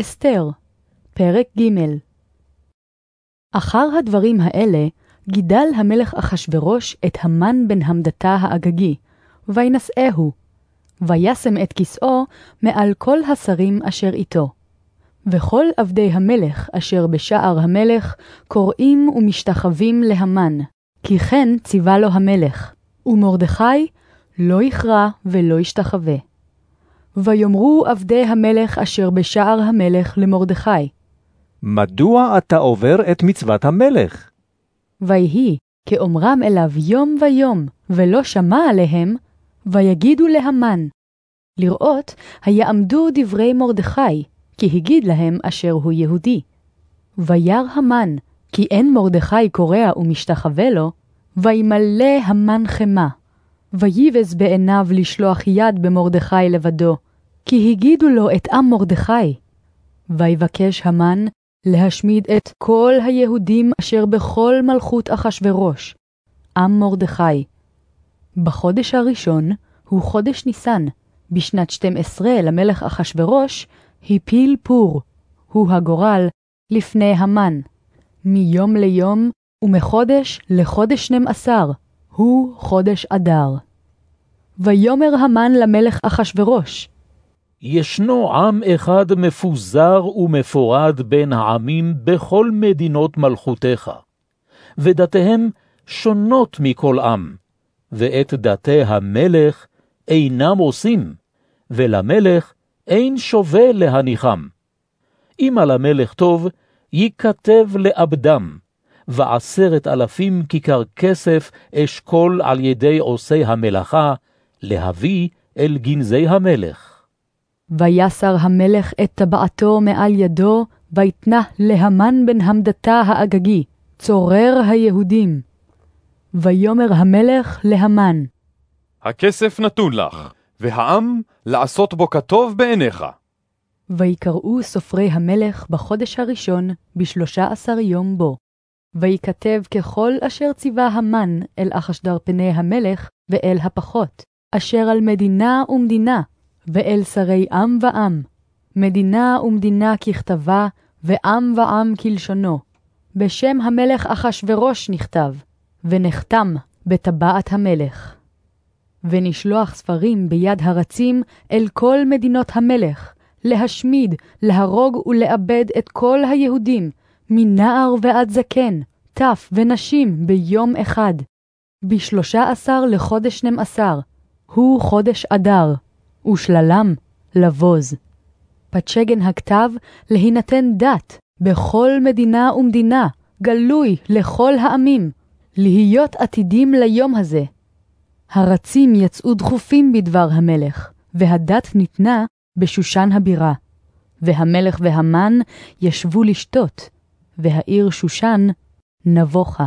אסתר, פרק ג' אחר הדברים האלה, גידל המלך אחשורוש את המן בן המדתה האגגי, וינשאהו, וישם את כסאו מעל כל השרים אשר איתו. וכל עבדי המלך אשר בשער המלך קוראים ומשתחווים להמן, כי כן ציווה לו המלך, ומרדכי לא יכרע ולא ישתחווה. ויאמרו עבדי המלך אשר בשער המלך למרדכי, מדוע אתה עובר את מצוות המלך? ויהי כאומרם אליו יום ויום, ולא שמע עליהם, ויגידו להמן. לראות היעמדו דברי מרדכי, כי הגיד להם אשר הוא יהודי. וירא המן, כי אין מרדכי קורע ומשתחווה לו, וימלא המן חמה. ויבז בעיניו לשלוח יד במרדכי לבדו, כי הגידו לו את עם מרדכי. ויבקש המן להשמיד את כל היהודים אשר בכל מלכות אחשורוש, עם מרדכי. בחודש הראשון, הוא חודש ניסן, בשנת 12 למלך אחשורוש, הפיל פור, הוא הגורל, לפני המן, מיום ליום ומחודש לחודש שנים עשר, הוא חודש אדר. ויאמר המן למלך אחשורוש, ישנו עם אחד מפוזר ומפורד בין העמים בכל מדינות מלכותך, ודתיהם שונות מכל עם, ואת דתי המלך אינם עושים, ולמלך אין שווה להניחם. אם על המלך טוב, ייכתב לאבדם, ועשרת אלפים כיכר כסף אשכול על ידי עושי המלאכה, להביא אל גנזי המלך. ויסר המלך את טבעתו מעל ידו, ויתנה להמן בן המדתה האגגי, צורר היהודים. ויאמר המלך להמן, הכסף נתון לך, והעם לעשות בו כטוב בעיניך. ויקראו סופרי המלך בחודש הראשון, בשלושה עשר יום בו. ויכתב ככל אשר ציווה המן אל אחשדר פני המלך ואל הפחות, אשר על מדינה ומדינה, ואל שרי עם ועם, מדינה ומדינה ככתבה, ועם ועם כלשונו. בשם המלך אחשורוש נכתב, ונחתם בטבעת המלך. ונשלוח ספרים ביד הרצים אל כל מדינות המלך, להשמיד, להרוג ולאבד את כל היהודים, מנער ועד זקן, טף ונשים ביום אחד. בשלושה עשר לחודש שנים עשר, הוא חודש אדר, ושללם לבוז. פתשגן הכתב להינתן דת בכל מדינה ומדינה, גלוי לכל העמים, להיות עתידים ליום הזה. הרצים יצאו דחופים בדבר המלך, והדת ניתנה בשושן הבירה. והמלך והמן ישבו לשתות, והעיר שושן נבוכה.